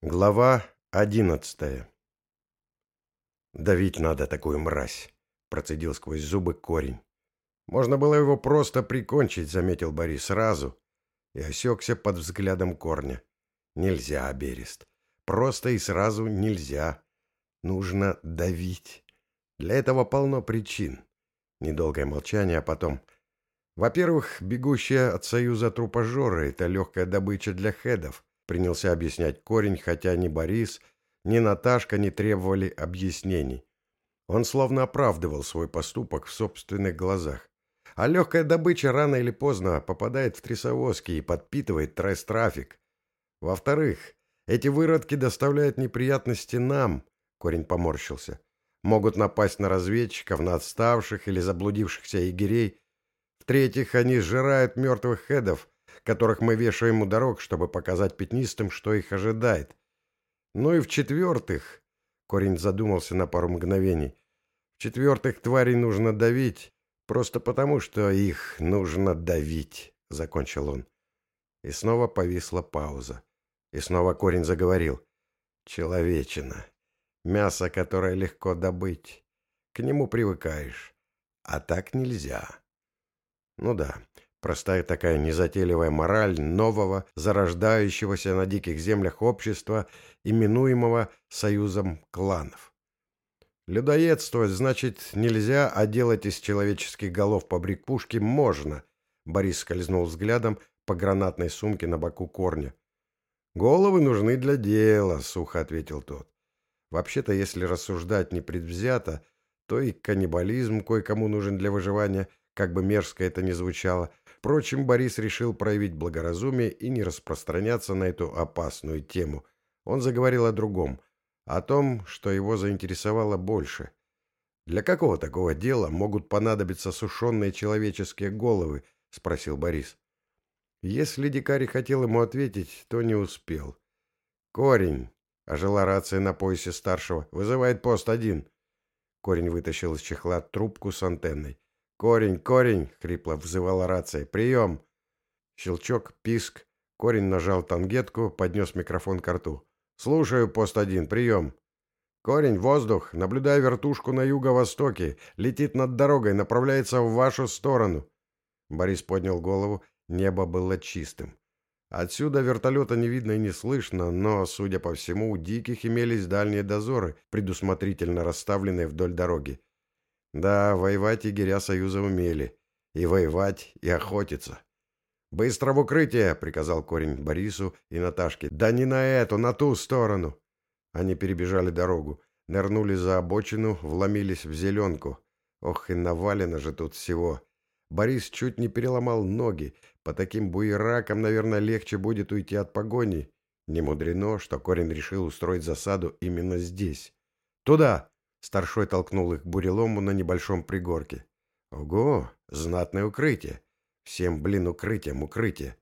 Глава одиннадцатая «Давить надо такую мразь», — процедил сквозь зубы корень. «Можно было его просто прикончить», — заметил Борис сразу, и осекся под взглядом корня. «Нельзя, Берест. Просто и сразу нельзя. Нужно давить. Для этого полно причин». Недолгое молчание, а потом... «Во-первых, бегущая от союза трупожоры — это легкая добыча для хедов» принялся объяснять корень, хотя ни Борис, ни Наташка не требовали объяснений. Он словно оправдывал свой поступок в собственных глазах. А легкая добыча рано или поздно попадает в трясовозки и подпитывает трайс-трафик. Во-вторых, эти выродки доставляют неприятности нам, корень поморщился. Могут напасть на разведчиков, на отставших или заблудившихся егерей. В-третьих, они сжирают мертвых хедов, которых мы вешаем у дорог, чтобы показать пятнистым, что их ожидает. Ну и в-четвертых, корень задумался на пару мгновений, в-четвертых, тварей нужно давить, просто потому, что их нужно давить, закончил он. И снова повисла пауза. И снова корень заговорил. Человечина. Мясо, которое легко добыть. К нему привыкаешь. А так нельзя. Ну да, Простая такая незатейливая мораль нового, зарождающегося на диких землях общества, именуемого союзом кланов. Людоедствовать, значит, нельзя, а делать из человеческих голов побрик пушки можно. Борис скользнул взглядом по гранатной сумке на боку корня. «Головы нужны для дела», — сухо ответил тот. «Вообще-то, если рассуждать непредвзято, то и каннибализм кое-кому нужен для выживания, как бы мерзко это ни звучало, Впрочем, Борис решил проявить благоразумие и не распространяться на эту опасную тему. Он заговорил о другом, о том, что его заинтересовало больше. «Для какого такого дела могут понадобиться сушеные человеческие головы?» — спросил Борис. Если дикарь хотел ему ответить, то не успел. «Корень!» — ожила рация на поясе старшего. «Вызывает пост один». Корень вытащил из чехла трубку с антенной. «Корень, корень!» — хрипло взывала рация. «Прием!» Щелчок, писк. Корень нажал тангетку, поднес микрофон к рту. «Слушаю, пост один, прием!» «Корень, воздух! Наблюдаю вертушку на юго-востоке. Летит над дорогой, направляется в вашу сторону!» Борис поднял голову. Небо было чистым. Отсюда вертолета не видно и не слышно, но, судя по всему, у диких имелись дальние дозоры, предусмотрительно расставленные вдоль дороги. Да, воевать егеря Союза умели. И воевать, и охотиться. «Быстро в укрытие!» — приказал корень Борису и Наташке. «Да не на эту, на ту сторону!» Они перебежали дорогу, нырнули за обочину, вломились в зеленку. Ох, и навалено же тут всего. Борис чуть не переломал ноги. По таким буеракам, наверное, легче будет уйти от погони. Не мудрено, что корень решил устроить засаду именно здесь. «Туда!» Старшой толкнул их к бурелому на небольшом пригорке. Ого, знатное укрытие. Всем, блин, укрытием укрытие.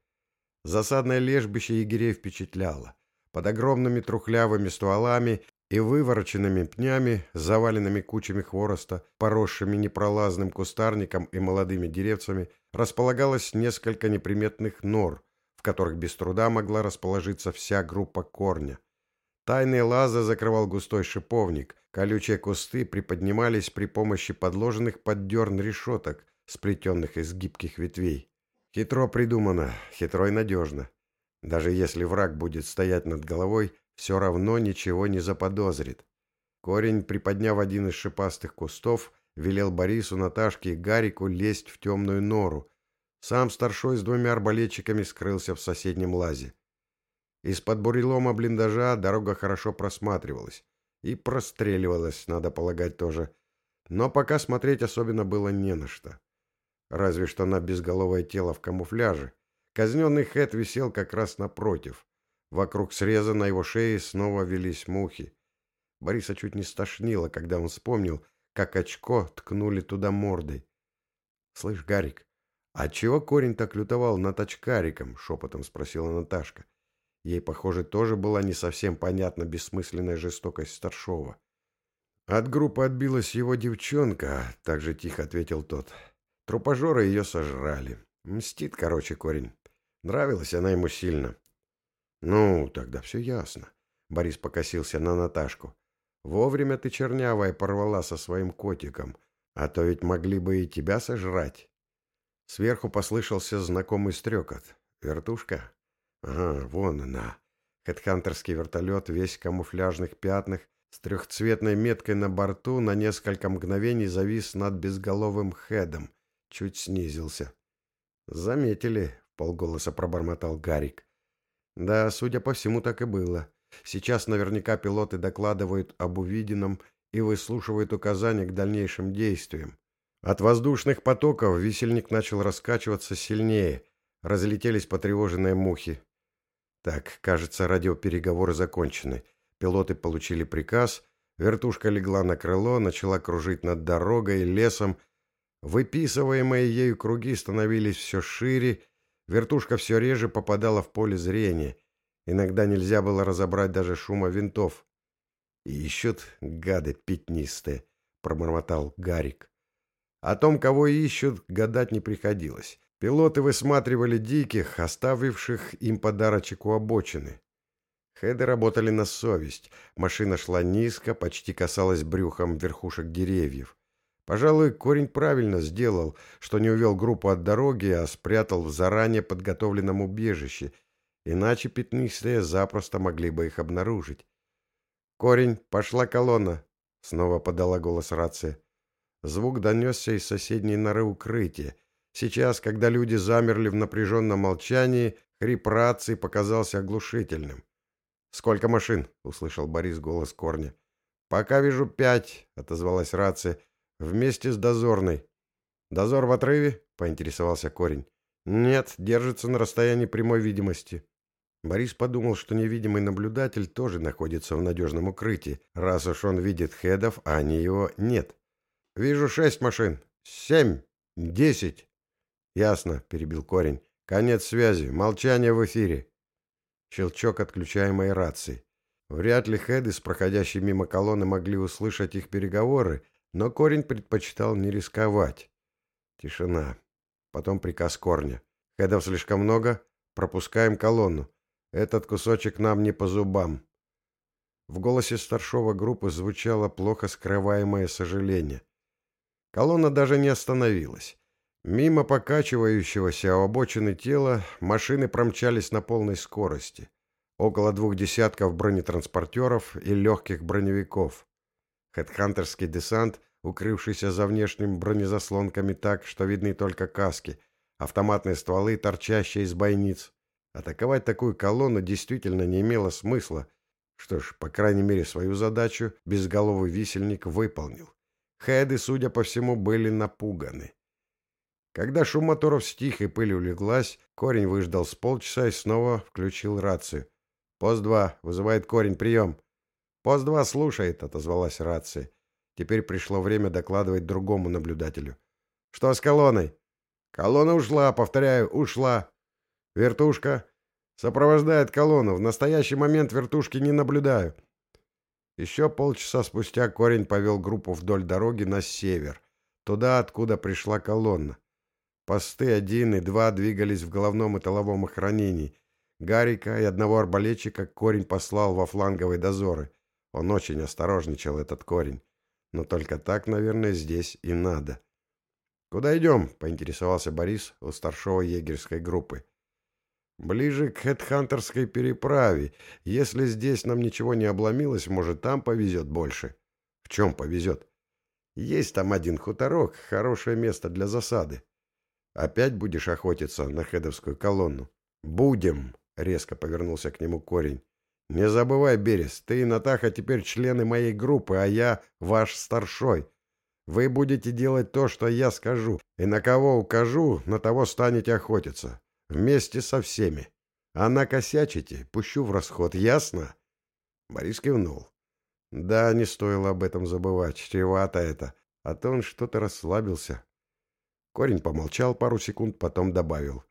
Засадное лежбище егерей впечатляло. Под огромными трухлявыми стволами и вывороченными пнями, заваленными кучами хвороста, поросшими непролазным кустарником и молодыми деревцами, располагалось несколько неприметных нор, в которых без труда могла расположиться вся группа корня. Тайный лаза закрывал густой шиповник, колючие кусты приподнимались при помощи подложенных под дерн решеток, сплетенных из гибких ветвей. Хитро придумано, хитро и надежно. Даже если враг будет стоять над головой, все равно ничего не заподозрит. Корень, приподняв один из шипастых кустов, велел Борису, Наташке и Гарику лезть в темную нору. Сам старшой с двумя арбалетчиками скрылся в соседнем лазе. Из-под бурелома блиндажа дорога хорошо просматривалась. И простреливалась, надо полагать, тоже. Но пока смотреть особенно было не на что. Разве что на безголовое тело в камуфляже. Казненный Хэт висел как раз напротив. Вокруг среза на его шее снова велись мухи. Бориса чуть не стошнило, когда он вспомнил, как очко ткнули туда мордой. «Слышь, Гарик, а чего корень так лютовал над очкариком?» — шепотом спросила Наташка. Ей, похоже, тоже была не совсем понятна бессмысленная жестокость старшова. От группы отбилась его девчонка, так же тихо ответил тот. Трупожоры ее сожрали. Мстит, короче, корень. Нравилась она ему сильно. Ну, тогда все ясно. Борис покосился на Наташку. Вовремя ты, чернявая, порвала со своим котиком, а то ведь могли бы и тебя сожрать. Сверху послышался знакомый стрекот. Вертушка? Ага, вон она. Хедхантерский вертолет, весь в камуфляжных пятнах, с трехцветной меткой на борту, на несколько мгновений завис над безголовым Хедом. Чуть снизился. «Заметили», — полголоса пробормотал Гарик. «Да, судя по всему, так и было. Сейчас наверняка пилоты докладывают об увиденном и выслушивают указания к дальнейшим действиям. От воздушных потоков висельник начал раскачиваться сильнее. Разлетелись потревоженные мухи. Так, кажется, радиопереговоры закончены. Пилоты получили приказ, вертушка легла на крыло, начала кружить над дорогой, лесом. Выписываемые ею круги становились все шире, вертушка все реже попадала в поле зрения. Иногда нельзя было разобрать даже шума винтов. «И ищут, гады пятнистые», — пробормотал Гарик. О том, кого ищут, гадать не приходилось. Пилоты высматривали диких, оставивших им подарочек у обочины. Хеды работали на совесть. Машина шла низко, почти касалась брюхом верхушек деревьев. Пожалуй, корень правильно сделал, что не увел группу от дороги, а спрятал в заранее подготовленном убежище, иначе пятнистые запросто могли бы их обнаружить. «Корень, пошла колонна!» — снова подала голос рация. Звук донесся из соседней норы укрытия. Сейчас, когда люди замерли в напряженном молчании, хрип рации показался оглушительным. «Сколько машин?» — услышал Борис голос Корня. «Пока вижу пять», — отозвалась рация, — «вместе с дозорной». «Дозор в отрыве?» — поинтересовался Корень. «Нет, держится на расстоянии прямой видимости». Борис подумал, что невидимый наблюдатель тоже находится в надежном укрытии, раз уж он видит хедов, а они его нет. «Вижу шесть машин. Семь. Десять». «Ясно», — перебил Корень. «Конец связи. Молчание в эфире». Щелчок отключаемой рации. Вряд ли Хеды с проходящей мимо колонны могли услышать их переговоры, но корень предпочитал не рисковать. Тишина. Потом приказ корня. Хедов слишком много, пропускаем колонну. Этот кусочек нам не по зубам. В голосе старшего группы звучало плохо скрываемое сожаление. Колонна даже не остановилась. Мимо покачивающегося обочины тела машины промчались на полной скорости. Около двух десятков бронетранспортеров и легких броневиков. Хедхантерский десант, укрывшийся за внешним бронезаслонками так, что видны только каски, автоматные стволы, торчащие из бойниц. Атаковать такую колонну действительно не имело смысла. Что ж, по крайней мере, свою задачу безголовый висельник выполнил. Хеды, судя по всему, были напуганы. Когда шум моторов стих и пыль улеглась, корень выждал с полчаса и снова включил рацию. «Пост-2. Вызывает корень. Прием». «Пост-2 слушает», — отозвалась рация. Теперь пришло время докладывать другому наблюдателю. «Что с колонной?» «Колонна ушла, повторяю, ушла». «Вертушка?» «Сопровождает колонну. В настоящий момент вертушки не наблюдаю». Еще полчаса спустя корень повел группу вдоль дороги на север, туда, откуда пришла колонна. Посты один и два двигались в головном и тыловом охранении. Гарика и одного арбалетчика корень послал во фланговые дозоры. Он очень осторожничал, этот корень. Но только так, наверное, здесь и надо. «Куда идем?» — поинтересовался Борис у старшего егерской группы. «Ближе к Хедхантерской переправе. Если здесь нам ничего не обломилось, может, там повезет больше». «В чем повезет?» «Есть там один хуторок, хорошее место для засады. Опять будешь охотиться на хедовскую колонну? Будем, резко повернулся к нему корень. Не забывай, Берес, ты и Натаха теперь члены моей группы, а я ваш старшой. Вы будете делать то, что я скажу, и на кого укажу, на того станете охотиться. Вместе со всеми. А накосячите, пущу в расход, ясно?» Борис кивнул. «Да, не стоило об этом забывать, чревато это. А то он что-то расслабился. Корень помолчал пару секунд, потом добавил.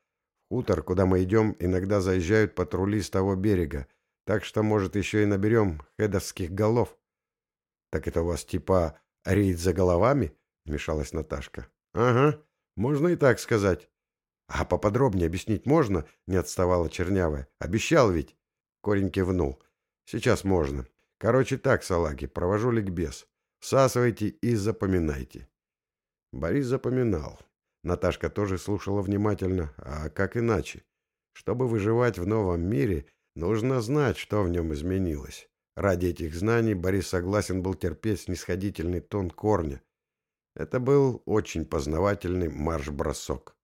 В хутор, куда мы идем, иногда заезжают патрули с того берега, так что, может, еще и наберем хедовских голов. — Так это у вас типа рейд за головами? — вмешалась Наташка. — Ага, можно и так сказать. — А поподробнее объяснить можно? — не отставала Чернявая. — Обещал ведь. Корень кивнул. Сейчас можно. Короче так, салаги, провожу ликбез. Всасывайте и запоминайте. Борис запоминал. Наташка тоже слушала внимательно, а как иначе? Чтобы выживать в новом мире, нужно знать, что в нем изменилось. Ради этих знаний Борис согласен был терпеть снисходительный тон корня. Это был очень познавательный марш-бросок.